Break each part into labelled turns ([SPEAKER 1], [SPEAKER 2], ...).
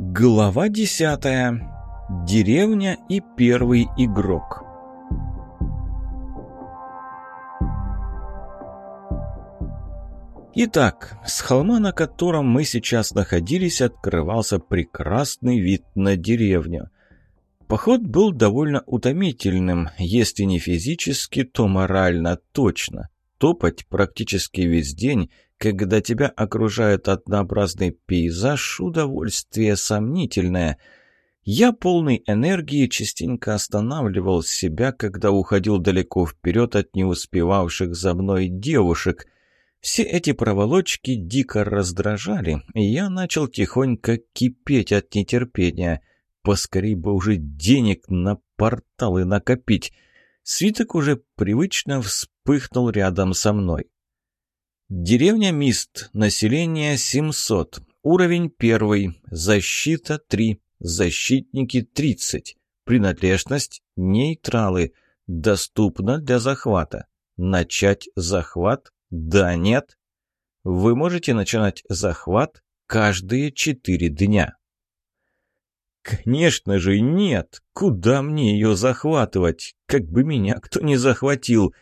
[SPEAKER 1] Глава десятая. Деревня и первый игрок. Итак, с холма, на котором мы сейчас находились, открывался прекрасный вид на деревню. Поход был довольно утомительным, если не физически, то морально точно. Топать практически весь день – когда тебя окружает однообразный пейзаж, удовольствие сомнительное. Я полный энергии частенько останавливал себя, когда уходил далеко вперед от неуспевавших за мной девушек. Все эти проволочки дико раздражали, и я начал тихонько кипеть от нетерпения. Поскорей бы уже денег на порталы накопить. Свиток уже привычно вспыхнул рядом со мной. Деревня Мист. Население 700. Уровень 1. Защита 3. Защитники 30. Принадлежность нейтралы. Доступно для захвата. Начать захват? Да, нет. Вы можете начинать захват каждые 4 дня. Конечно же нет. Куда мне ее захватывать? Как бы меня кто не захватил.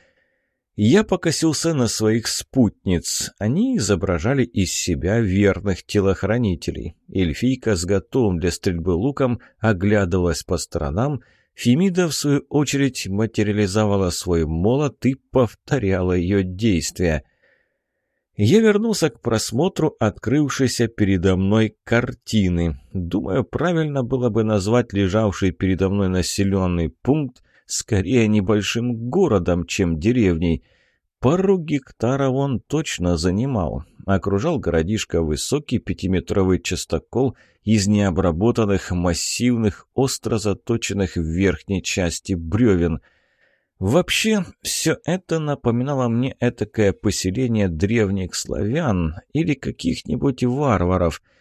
[SPEAKER 1] Я покосился на своих спутниц. Они изображали из себя верных телохранителей. Эльфийка с готовым для стрельбы луком оглядывалась по сторонам. Фемида, в свою очередь, материализовала свой молот и повторяла ее действия. Я вернулся к просмотру открывшейся передо мной картины. Думаю, правильно было бы назвать лежавший передо мной населенный пункт скорее небольшим городом, чем деревней. Пару гектаров он точно занимал. Окружал городишко высокий пятиметровый частокол из необработанных массивных, остро заточенных в верхней части бревен. Вообще, все это напоминало мне этакое поселение древних славян или каких-нибудь варваров –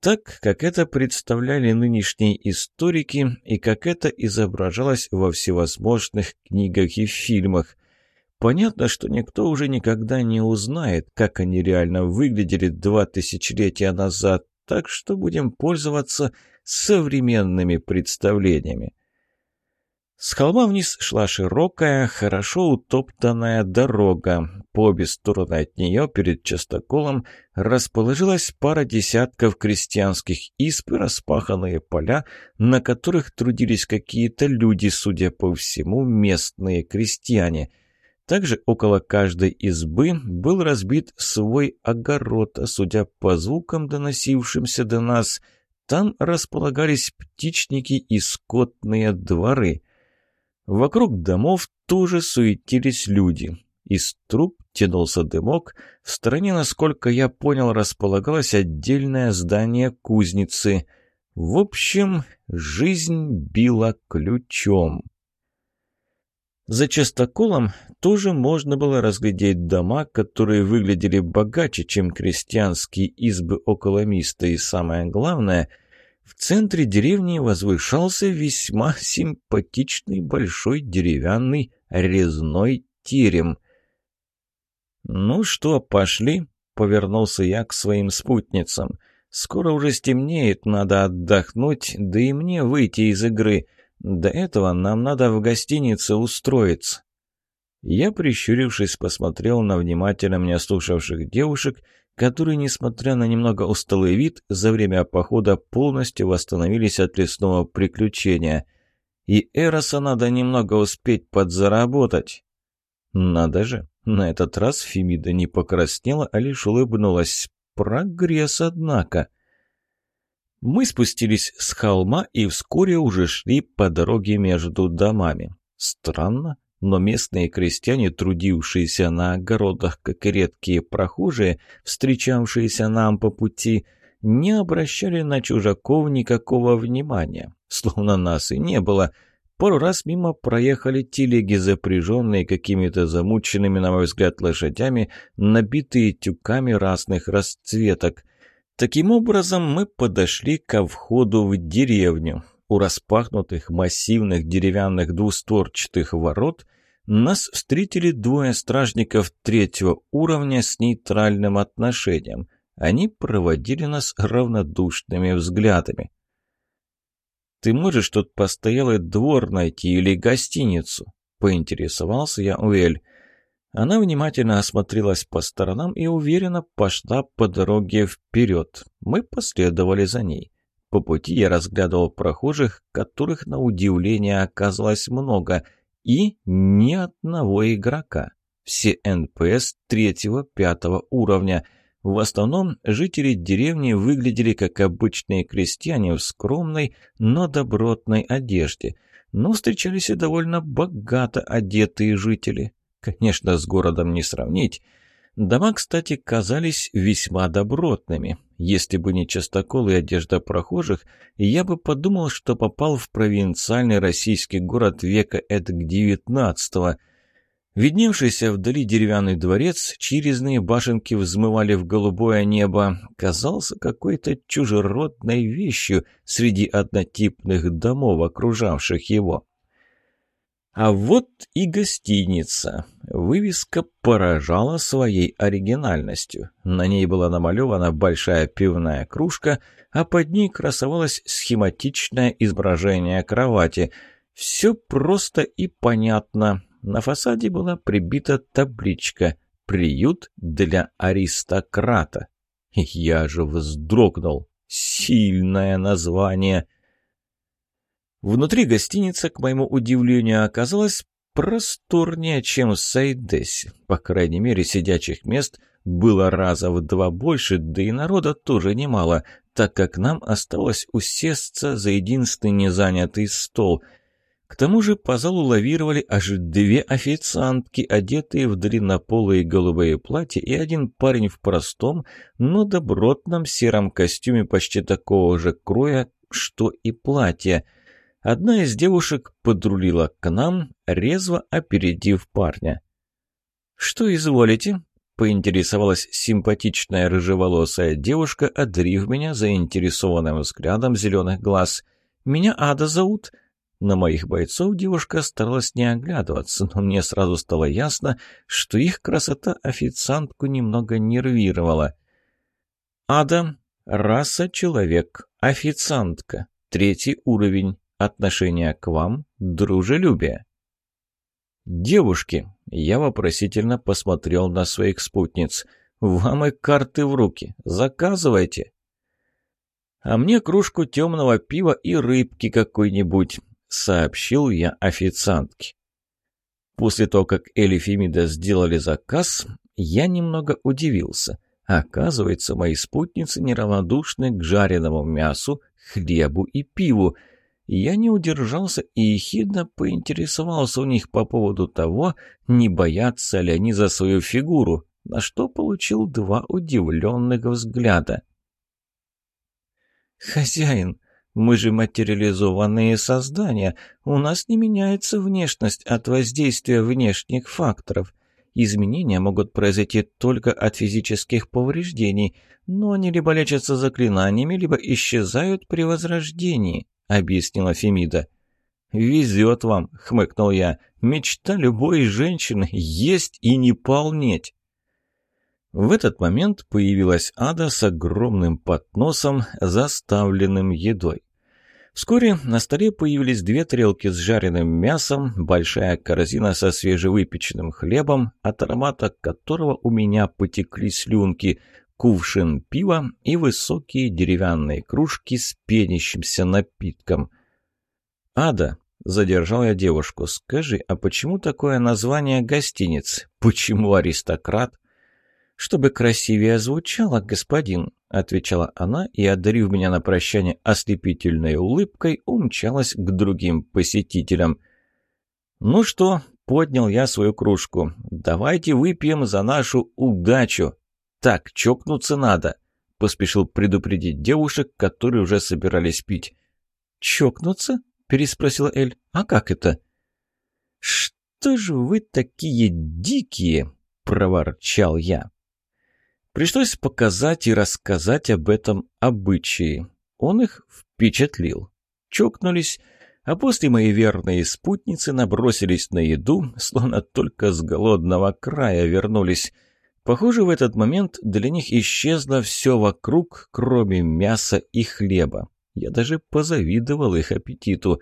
[SPEAKER 1] так, как это представляли нынешние историки и как это изображалось во всевозможных книгах и фильмах. Понятно, что никто уже никогда не узнает, как они реально выглядели два тысячелетия назад, так что будем пользоваться современными представлениями. С холма вниз шла широкая, хорошо утоптанная дорога. По обе стороны от нее, перед частоколом, расположилась пара десятков крестьянских исп и распаханные поля, на которых трудились какие-то люди, судя по всему, местные крестьяне. Также около каждой избы был разбит свой огород, а судя по звукам, доносившимся до нас, там располагались птичники и скотные дворы – Вокруг домов тоже суетились люди. Из труб тянулся дымок. В стороне, насколько я понял, располагалось отдельное здание кузницы. В общем, жизнь била ключом. За частоколом тоже можно было разглядеть дома, которые выглядели богаче, чем крестьянские избы около Миста, и самое главное — в центре деревни возвышался весьма симпатичный большой деревянный резной терем. «Ну что, пошли?» — повернулся я к своим спутницам. «Скоро уже стемнеет, надо отдохнуть, да и мне выйти из игры. До этого нам надо в гостинице устроиться». Я, прищурившись, посмотрел на внимательно меня слушавших девушек — которые, несмотря на немного усталый вид, за время похода полностью восстановились от лесного приключения. И Эроса надо немного успеть подзаработать. Надо же, на этот раз Фемида не покраснела, а лишь улыбнулась. Прогресс, однако. Мы спустились с холма и вскоре уже шли по дороге между домами. Странно, но местные крестьяне, трудившиеся на огородах, как и редкие прохожие, встречавшиеся нам по пути, не обращали на чужаков никакого внимания, словно нас и не было. Пару раз мимо проехали телеги, запряженные какими-то замученными, на мой взгляд, лошадями, набитые тюками разных расцветок. Таким образом, мы подошли ко входу в деревню. У распахнутых массивных деревянных двустворчатых ворот нас встретили двое стражников третьего уровня с нейтральным отношением. Они проводили нас равнодушными взглядами. «Ты можешь тут постоялый двор найти или гостиницу?» — поинтересовался я у Эль. Она внимательно осмотрелась по сторонам и уверенно пошла по дороге вперед. Мы последовали за ней. По пути я разглядывал прохожих, которых на удивление оказалось много, и ни одного игрока. Все НПС третьего-пятого уровня. В основном жители деревни выглядели как обычные крестьяне в скромной, но добротной одежде. Но встречались и довольно богато одетые жители. Конечно, с городом не сравнить. Дома, кстати, казались весьма добротными. Если бы не частокол и одежда прохожих, я бы подумал, что попал в провинциальный российский город века эдак девятнадцатого. Видневшийся вдали деревянный дворец, чьи башенки взмывали в голубое небо, казался какой-то чужеродной вещью среди однотипных домов, окружавших его. А вот и гостиница. Вывеска поражала своей оригинальностью. На ней была намалевана большая пивная кружка, а под ней красовалось схематичное изображение кровати. Все просто и понятно. На фасаде была прибита табличка «Приют для аристократа». Я же вздрогнул. Сильное название — Внутри гостиница, к моему удивлению, оказалась просторнее, чем в Сайдесе. По крайней мере, сидячих мест было раза в два больше, да и народа тоже немало, так как нам осталось усесться за единственный незанятый стол. К тому же по залу лавировали аж две официантки, одетые в длиннополые голубые платья, и один парень в простом, но добротном сером костюме почти такого же кроя, что и платье — Одна из девушек подрулила к нам, резво опередив парня. «Что изволите?» — поинтересовалась симпатичная рыжеволосая девушка, одарив меня заинтересованным взглядом зеленых глаз. «Меня Ада зовут». На моих бойцов девушка старалась не оглядываться, но мне сразу стало ясно, что их красота официантку немного нервировала. «Ада, раса человек, официантка, третий уровень, Отношение к вам – дружелюбие. «Девушки!» – я вопросительно посмотрел на своих спутниц. «Вам и карты в руки. Заказывайте!» «А мне кружку темного пива и рыбки какой-нибудь», – сообщил я официантке. После того, как Эль сделали заказ, я немного удивился. Оказывается, мои спутницы неравнодушны к жареному мясу, хлебу и пиву – я не удержался и ехидно поинтересовался у них по поводу того, не боятся ли они за свою фигуру, на что получил два удивленных взгляда. «Хозяин, мы же материализованные создания, у нас не меняется внешность от воздействия внешних факторов». Изменения могут произойти только от физических повреждений, но они либо лечатся заклинаниями, либо исчезают при возрождении объяснила Фемида. «Везет вам», — хмыкнул я. «Мечта любой женщины — есть и не полнеть». В этот момент появилась Ада с огромным подносом, заставленным едой. Вскоре на столе появились две тарелки с жареным мясом, большая корзина со свежевыпеченным хлебом, от аромата которого у меня потекли слюнки, кувшин пива и высокие деревянные кружки с пенящимся напитком. «Ада», — задержал я девушку, — «скажи, а почему такое название гостиницы? Почему аристократ?» «Чтобы красивее звучало, господин», — отвечала она и, одарив меня на прощание ослепительной улыбкой, умчалась к другим посетителям. «Ну что?» — поднял я свою кружку. «Давайте выпьем за нашу удачу!» «Так, чокнуться надо», — поспешил предупредить девушек, которые уже собирались пить. «Чокнуться?» — переспросила Эль. «А как это?» «Что же вы такие дикие?» — проворчал я. Пришлось показать и рассказать об этом обычае. Он их впечатлил. Чокнулись, а после мои верные спутницы набросились на еду, словно только с голодного края вернулись — Похоже, в этот момент для них исчезло все вокруг, кроме мяса и хлеба. Я даже позавидовал их аппетиту.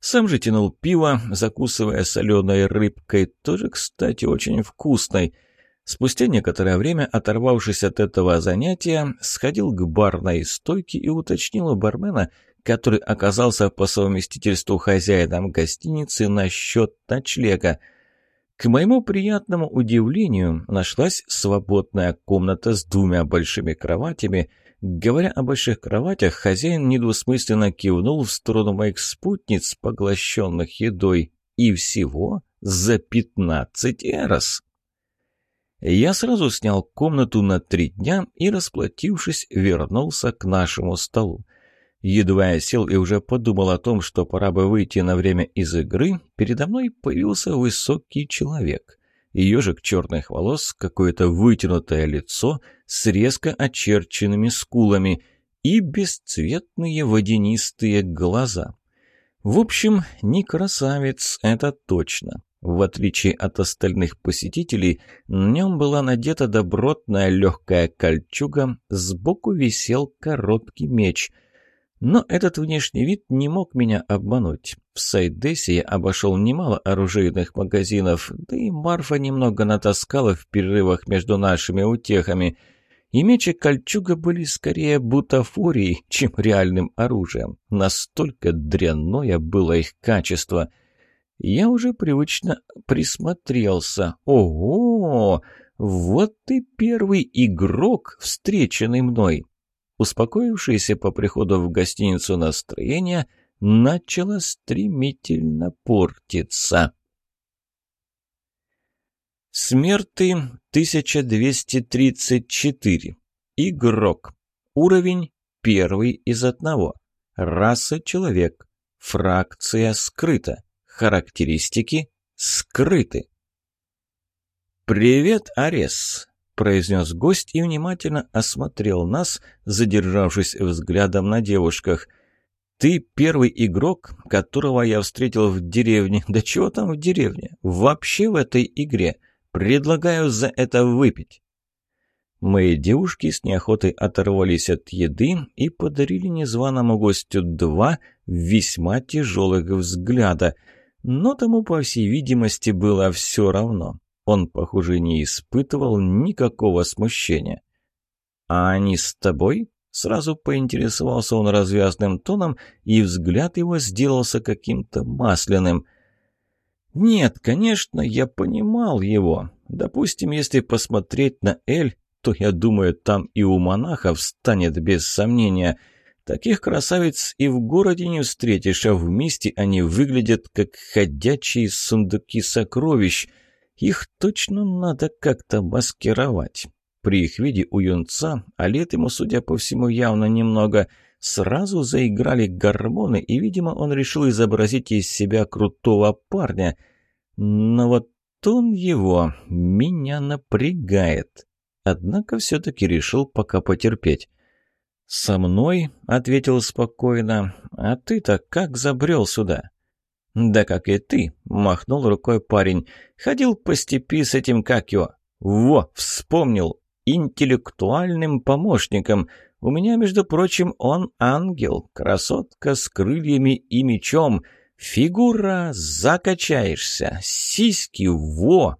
[SPEAKER 1] Сам же тянул пиво, закусывая соленой рыбкой, тоже, кстати, очень вкусной. Спустя некоторое время, оторвавшись от этого занятия, сходил к барной стойке и уточнил у бармена, который оказался по совместительству хозяином гостиницы насчет ночлега. К моему приятному удивлению, нашлась свободная комната с двумя большими кроватями. Говоря о больших кроватях, хозяин недвусмысленно кивнул в сторону моих спутниц, поглощенных едой, и всего за пятнадцать эрос. Я сразу снял комнату на три дня и, расплатившись, вернулся к нашему столу. Едва я сел и уже подумал о том, что пора бы выйти на время из игры, передо мной появился высокий человек. Ежик черных волос, какое-то вытянутое лицо с резко очерченными скулами и бесцветные водянистые глаза. В общем, не красавец, это точно. В отличие от остальных посетителей, на нем была надета добротная легкая кольчуга, сбоку висел короткий меч — но этот внешний вид не мог меня обмануть. В Сайдесе я обошел немало оружейных магазинов, да и Марфа немного натаскала в перерывах между нашими утехами. И меч и кольчуга были скорее бутафорией, чем реальным оружием. Настолько дрянное было их качество. Я уже привычно присмотрелся. Ого! Вот ты первый игрок, встреченный мной. Успокоившееся по приходу в гостиницу настроение начало стремительно портиться. Смерты 1234. Игрок. Уровень первый из одного. Раса человек. Фракция скрыта. Характеристики скрыты. «Привет, Арес! Произнес гость и внимательно осмотрел нас, задержавшись взглядом на девушках. «Ты первый игрок, которого я встретил в деревне. Да чего там в деревне? Вообще в этой игре. Предлагаю за это выпить». Мои девушки с неохотой оторвались от еды и подарили незваному гостю два весьма тяжелых взгляда. Но тому, по всей видимости, было все равно. Он, похоже, не испытывал никакого смущения. «А они с тобой?» Сразу поинтересовался он развязным тоном, и взгляд его сделался каким-то масляным. «Нет, конечно, я понимал его. Допустим, если посмотреть на Эль, то, я думаю, там и у монахов станет без сомнения. Таких красавиц и в городе не встретишь, а вместе они выглядят как ходячие сундуки сокровищ». Их точно надо как-то маскировать. При их виде у юнца, а лет ему, судя по всему, явно немного, сразу заиграли гормоны, и, видимо, он решил изобразить из себя крутого парня. Но вот он его меня напрягает. Однако все-таки решил пока потерпеть. «Со мной?» — ответил спокойно. «А ты-то как забрел сюда?» «Да как и ты», — махнул рукой парень. «Ходил по степи с этим, как его...» «Во, вспомнил! Интеллектуальным помощником. У меня, между прочим, он ангел, красотка с крыльями и мечом. Фигура, закачаешься, сиськи, во!»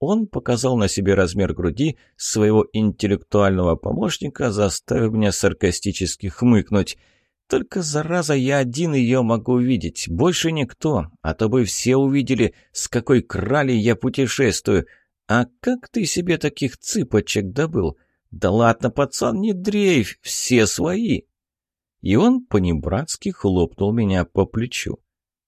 [SPEAKER 1] Он показал на себе размер груди своего интеллектуального помощника, заставив меня саркастически хмыкнуть — только, зараза, я один ее могу видеть, больше никто, а то бы все увидели, с какой крали я путешествую. А как ты себе таких цыпочек добыл? Да ладно, пацан, не дрейфь, все свои. И он понебратски хлопнул меня по плечу.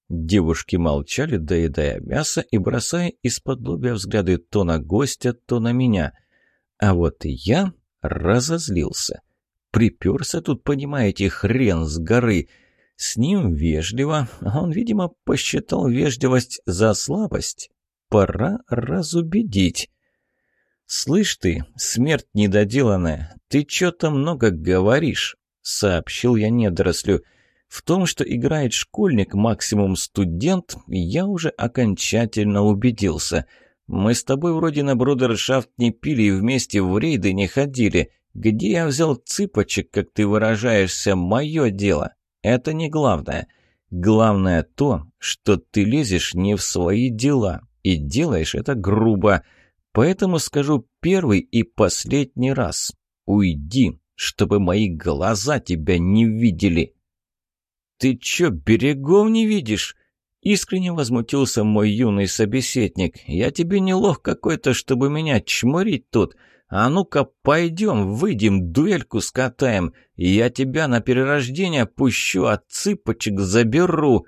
[SPEAKER 1] Девушки молчали, доедая мясо и бросая из-под лобья взгляды то на гостя, то на меня. А вот я разозлился. Приперся тут, понимаете, хрен с горы. С ним вежливо, а он, видимо, посчитал вежливость за слабость. Пора разубедить. «Слышь ты, смерть недоделанная, ты чё-то много говоришь», — сообщил я недорослю. В том, что играет школьник, максимум студент, я уже окончательно убедился. Мы с тобой вроде на брудершафт не пили и вместе в рейды не ходили. Где я взял цыпочек, как ты выражаешься, мое дело. Это не главное. Главное то, что ты лезешь не в свои дела и делаешь это грубо. Поэтому скажу первый и последний раз. Уйди, чтобы мои глаза тебя не видели. «Ты чё, берегов не видишь?» Искренне возмутился мой юный собеседник. «Я тебе не лох какой-то, чтобы меня чморить тут. А ну-ка, пойдем, выйдем, дуэльку скатаем. Я тебя на перерождение пущу, а цыпочек заберу».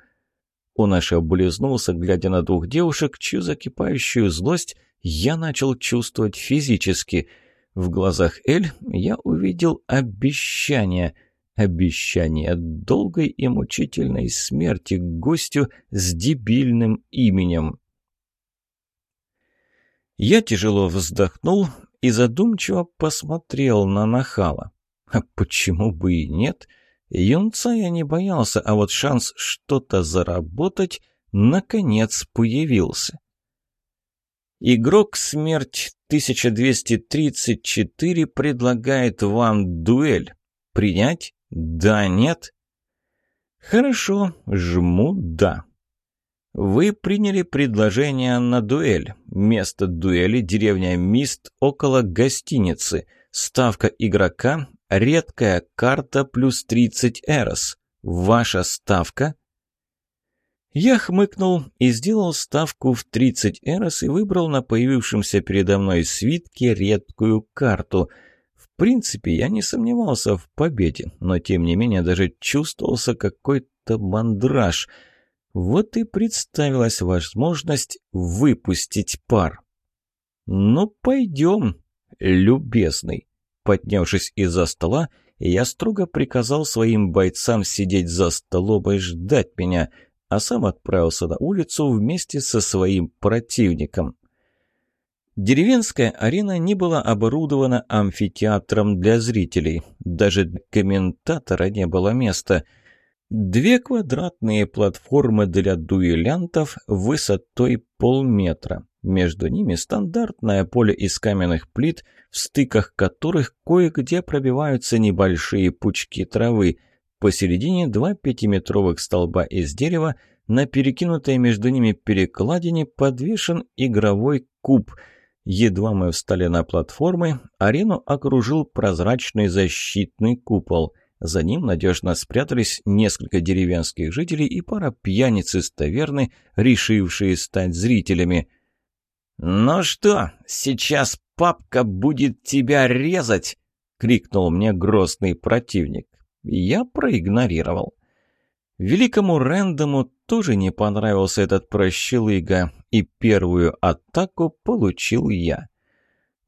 [SPEAKER 1] Аж облизнулся, глядя на двух девушек, чью закипающую злость я начал чувствовать физически. В глазах Эль я увидел обещание — обещание долгой и мучительной смерти гостю с дебильным именем. Я тяжело вздохнул и задумчиво посмотрел на нахала. А почему бы и нет? Юнца я не боялся, а вот шанс что-то заработать наконец появился. Игрок «Смерть 1234» предлагает вам дуэль. Принять? «Да, нет?» «Хорошо, жму «да». Вы приняли предложение на дуэль. Место дуэли – деревня Мист около гостиницы. Ставка игрока – редкая карта плюс 30 эрос. Ваша ставка – я хмыкнул и сделал ставку в 30 эрос и выбрал на появившемся передо мной свитке редкую карту – принципе, я не сомневался в победе, но тем не менее даже чувствовался какой-то мандраж. Вот и представилась возможность выпустить пар. «Ну, пойдем, любезный». Поднявшись из-за стола, я строго приказал своим бойцам сидеть за столом и ждать меня, а сам отправился на улицу вместе со своим противником. Деревенская арена не была оборудована амфитеатром для зрителей. Даже для комментатора не было места. Две квадратные платформы для дуэлянтов высотой полметра. Между ними стандартное поле из каменных плит, в стыках которых кое-где пробиваются небольшие пучки травы. Посередине два пятиметровых столба из дерева, на перекинутой между ними перекладине подвешен игровой куб – Едва мы встали на платформы, арену окружил прозрачный защитный купол. За ним надежно спрятались несколько деревенских жителей и пара пьяниц из таверны, решившие стать зрителями. «Ну что, сейчас папка будет тебя резать!» — крикнул мне грозный противник. Я проигнорировал. Великому Рэндому тоже не понравился этот прощелыга, и первую атаку получил я.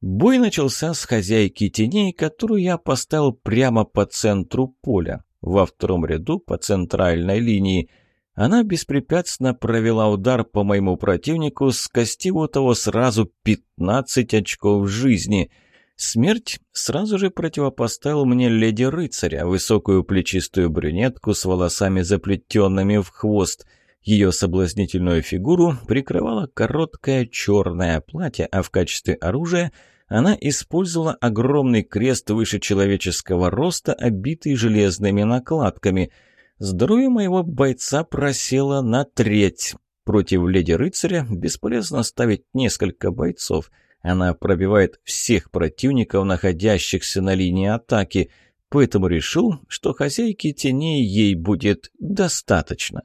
[SPEAKER 1] Бой начался с хозяйки теней, которую я поставил прямо по центру поля, во втором ряду по центральной линии. Она беспрепятственно провела удар по моему противнику, скостив у того сразу 15 очков жизни — Смерть сразу же противопоставил мне леди-рыцаря, высокую плечистую брюнетку с волосами заплетенными в хвост. Ее соблазнительную фигуру прикрывало короткое черное платье, а в качестве оружия она использовала огромный крест выше человеческого роста, обитый железными накладками. Здоровье моего бойца просело на треть. Против леди-рыцаря бесполезно ставить несколько бойцов – она пробивает всех противников, находящихся на линии атаки, поэтому решил, что хозяйки теней ей будет достаточно.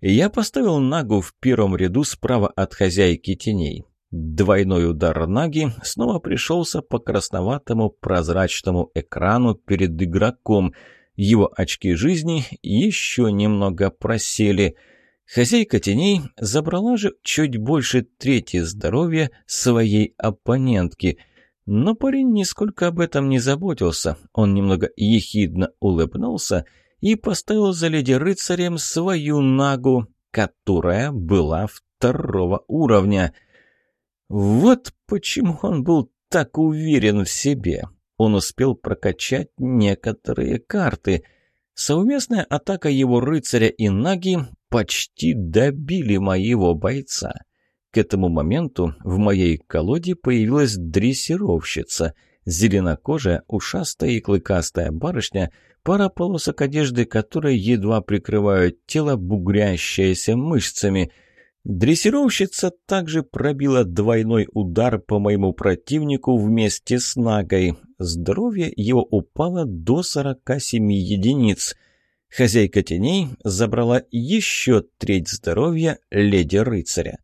[SPEAKER 1] Я поставил Нагу в первом ряду справа от хозяйки теней. Двойной удар Наги снова пришелся по красноватому прозрачному экрану перед игроком. Его очки жизни еще немного просели – Хозяйка теней забрала же чуть больше трети здоровья своей оппонентки. Но парень нисколько об этом не заботился. Он немного ехидно улыбнулся и поставил за леди-рыцарем свою нагу, которая была второго уровня. Вот почему он был так уверен в себе. Он успел прокачать некоторые карты – Совместная атака его рыцаря и наги почти добили моего бойца. К этому моменту в моей колоде появилась дрессировщица. Зеленокожая, ушастая и клыкастая барышня, пара полосок одежды которой едва прикрывают тело, бугрящееся мышцами – Дрессировщица также пробила двойной удар по моему противнику вместе с Нагой. Здоровье его упало до 47 единиц. Хозяйка теней забрала еще треть здоровья леди-рыцаря.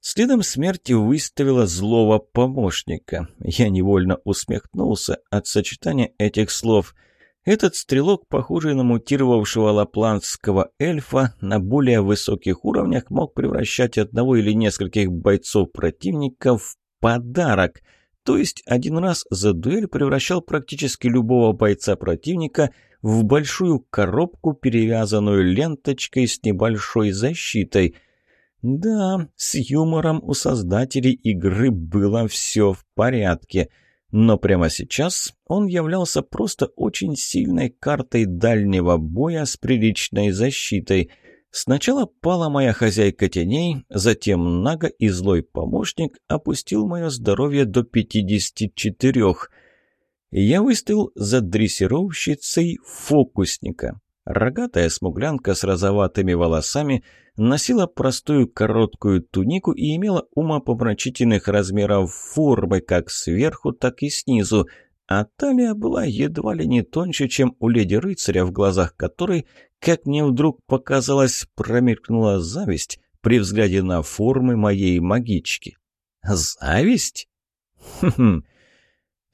[SPEAKER 1] Следом смерти выставила злого помощника. Я невольно усмехнулся от сочетания этих слов – этот стрелок, похожий на мутировавшего лапландского эльфа, на более высоких уровнях мог превращать одного или нескольких бойцов противника в подарок. То есть один раз за дуэль превращал практически любого бойца противника в большую коробку, перевязанную ленточкой с небольшой защитой. Да, с юмором у создателей игры было все в порядке – но прямо сейчас он являлся просто очень сильной картой дальнего боя с приличной защитой. Сначала пала моя хозяйка теней, затем Нага и злой помощник опустил мое здоровье до 54. Я выставил за дрессировщицей фокусника. Рогатая смуглянка с розоватыми волосами носила простую короткую тунику и имела умопомрачительных размеров формы как сверху, так и снизу, а талия была едва ли не тоньше, чем у леди-рыцаря, в глазах которой, как мне вдруг показалось, промелькнула зависть при взгляде на формы моей магички. «Зависть?» «Хм-хм!»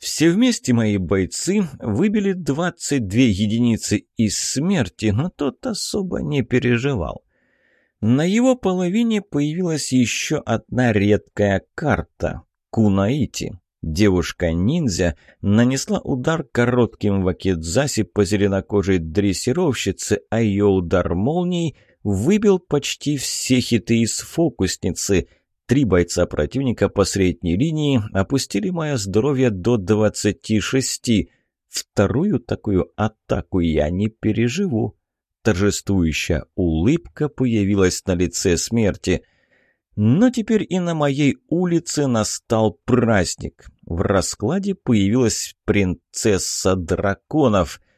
[SPEAKER 1] Все вместе мои бойцы выбили 22 единицы из смерти, но тот особо не переживал. На его половине появилась еще одна редкая карта – Кунаити. Девушка-ниндзя нанесла удар коротким вакидзаси по зеленокожей дрессировщице, а ее удар молнией выбил почти все хиты из фокусницы – Три бойца противника по средней линии опустили мое здоровье до 26. Вторую такую атаку я не переживу. Торжествующая улыбка появилась на лице смерти. Но теперь и на моей улице настал праздник. В раскладе появилась принцесса драконов —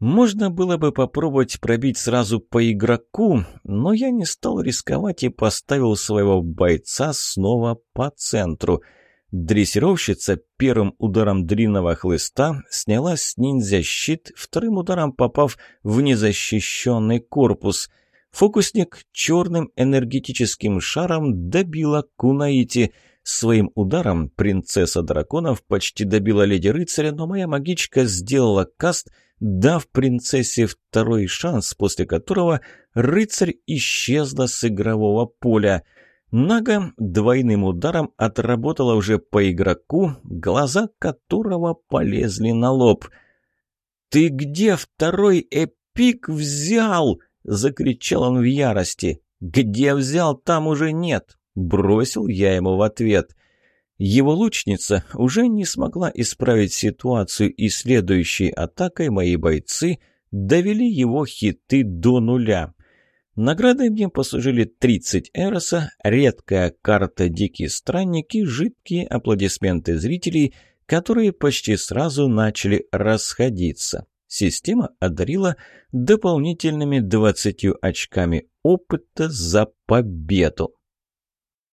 [SPEAKER 1] можно было бы попробовать пробить сразу по игроку, но я не стал рисковать и поставил своего бойца снова по центру. Дрессировщица первым ударом длинного хлыста сняла с ниндзя щит, вторым ударом попав в незащищенный корпус. Фокусник черным энергетическим шаром добила Кунаити. Своим ударом принцесса драконов почти добила леди-рыцаря, но моя магичка сделала каст — дав принцессе второй шанс, после которого рыцарь исчезла с игрового поля. Нага двойным ударом отработала уже по игроку, глаза которого полезли на лоб. «Ты где второй эпик взял?» — закричал он в ярости. «Где взял, там уже нет!» — бросил я ему в ответ. Его лучница уже не смогла исправить ситуацию, и следующей атакой мои бойцы довели его хиты до нуля. Наградой мне послужили 30 эроса, редкая карта «Дикий странник» и жидкие аплодисменты зрителей, которые почти сразу начали расходиться. Система одарила дополнительными 20 очками опыта за победу.